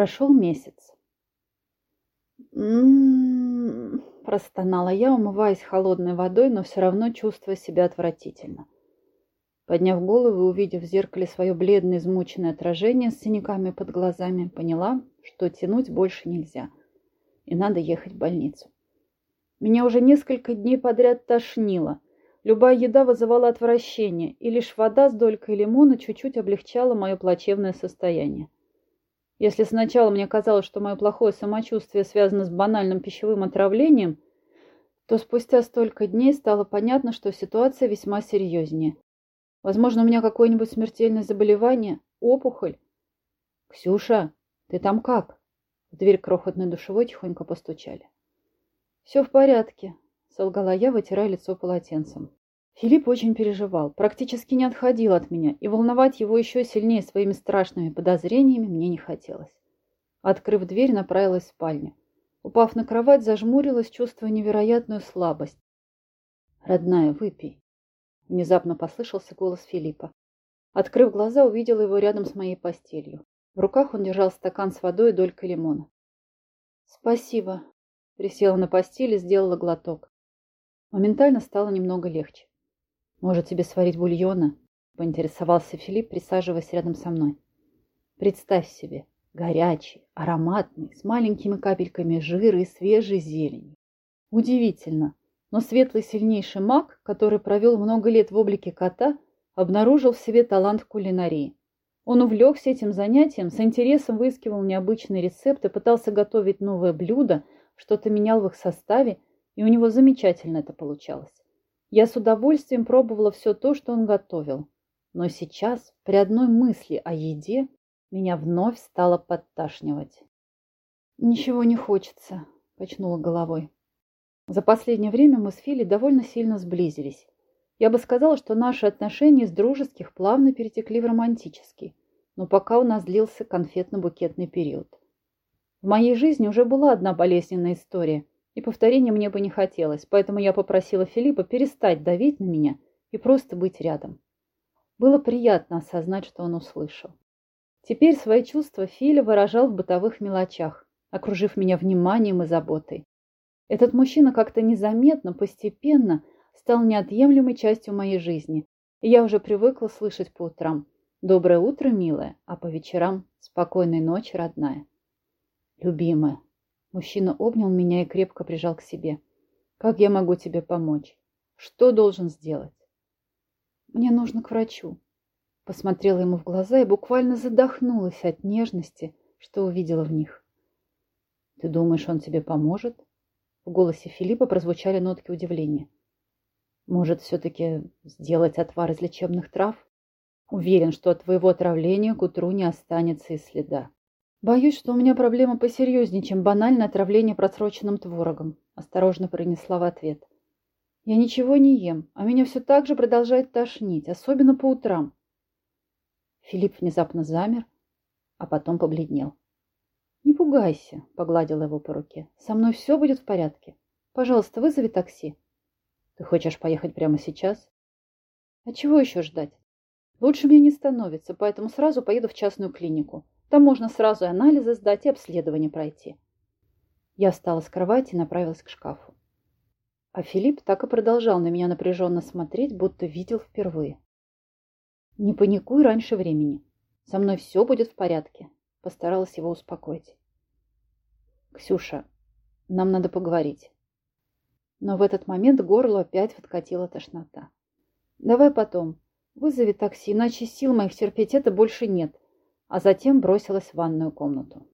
Прошел месяц. «М-м-м», простонала я, умываясь холодной водой, но все равно чувствуя себя отвратительно. Подняв голову и увидев в зеркале свое бледное измученное отражение с синяками под глазами, поняла, что тянуть больше нельзя, и надо ехать в больницу. Меня уже несколько дней подряд тошнило. Любая еда вызывала отвращение, и лишь вода с долькой лимона чуть-чуть облегчала мое плачевное состояние. Если сначала мне казалось, что мое плохое самочувствие связано с банальным пищевым отравлением, то спустя столько дней стало понятно, что ситуация весьма серьезнее. Возможно, у меня какое-нибудь смертельное заболевание, опухоль. «Ксюша, ты там как?» В дверь крохотной душевой тихонько постучали. «Все в порядке», — солгала я, вытирая лицо полотенцем. Филипп очень переживал, практически не отходил от меня, и волновать его еще сильнее своими страшными подозрениями мне не хотелось. Открыв дверь, направилась в спальню. Упав на кровать, зажмурилась, чувствуя невероятную слабость. «Родная, выпей!» Внезапно послышался голос Филиппа. Открыв глаза, увидела его рядом с моей постелью. В руках он держал стакан с водой и долькой лимона. «Спасибо!» Присела на постели, сделала глоток. Моментально стало немного легче. «Может, тебе сварить бульона?» – поинтересовался Филипп, присаживаясь рядом со мной. «Представь себе, горячий, ароматный, с маленькими капельками жира и свежей зелени. Удивительно, но светлый сильнейший маг, который провел много лет в облике кота, обнаружил в себе талант кулинарии. Он увлекся этим занятием, с интересом выискивал необычные рецепты, пытался готовить новое блюдо, что-то менял в их составе, и у него замечательно это получалось. Я с удовольствием пробовала все то, что он готовил. Но сейчас, при одной мысли о еде, меня вновь стало подташнивать. «Ничего не хочется», – качнула головой. За последнее время мы с Фили довольно сильно сблизились. Я бы сказала, что наши отношения с дружеских плавно перетекли в романтический, но пока у нас длился конфетно-букетный период. В моей жизни уже была одна болезненная история, и повторения мне бы не хотелось, поэтому я попросила Филиппа перестать давить на меня и просто быть рядом. Было приятно осознать, что он услышал. Теперь свои чувства Филя выражал в бытовых мелочах, окружив меня вниманием и заботой. Этот мужчина как-то незаметно, постепенно стал неотъемлемой частью моей жизни, и я уже привыкла слышать по утрам «Доброе утро, милая», а по вечерам «Спокойной ночи, родная». «Любимая», Мужчина обнял меня и крепко прижал к себе. «Как я могу тебе помочь? Что должен сделать?» «Мне нужно к врачу». Посмотрела ему в глаза и буквально задохнулась от нежности, что увидела в них. «Ты думаешь, он тебе поможет?» В голосе Филиппа прозвучали нотки удивления. «Может, все-таки сделать отвар из лечебных трав? Уверен, что от твоего отравления к утру не останется и следа». «Боюсь, что у меня проблема посерьезнее, чем банальное отравление просроченным творогом», осторожно принесла в ответ. «Я ничего не ем, а меня все так же продолжает тошнить, особенно по утрам». Филипп внезапно замер, а потом побледнел. «Не пугайся», — погладила его по руке. «Со мной все будет в порядке. Пожалуйста, вызови такси». «Ты хочешь поехать прямо сейчас?» «А чего еще ждать? Лучше мне не становится, поэтому сразу поеду в частную клинику. Там можно сразу и анализы сдать, и обследование пройти. Я встала с кровати и направилась к шкафу. А Филипп так и продолжал на меня напряженно смотреть, будто видел впервые. «Не паникуй раньше времени. Со мной все будет в порядке», — постаралась его успокоить. «Ксюша, нам надо поговорить». Но в этот момент горло опять подкатила тошнота. «Давай потом. Вызови такси, иначе сил моих терпеть это больше нет а затем бросилась в ванную комнату.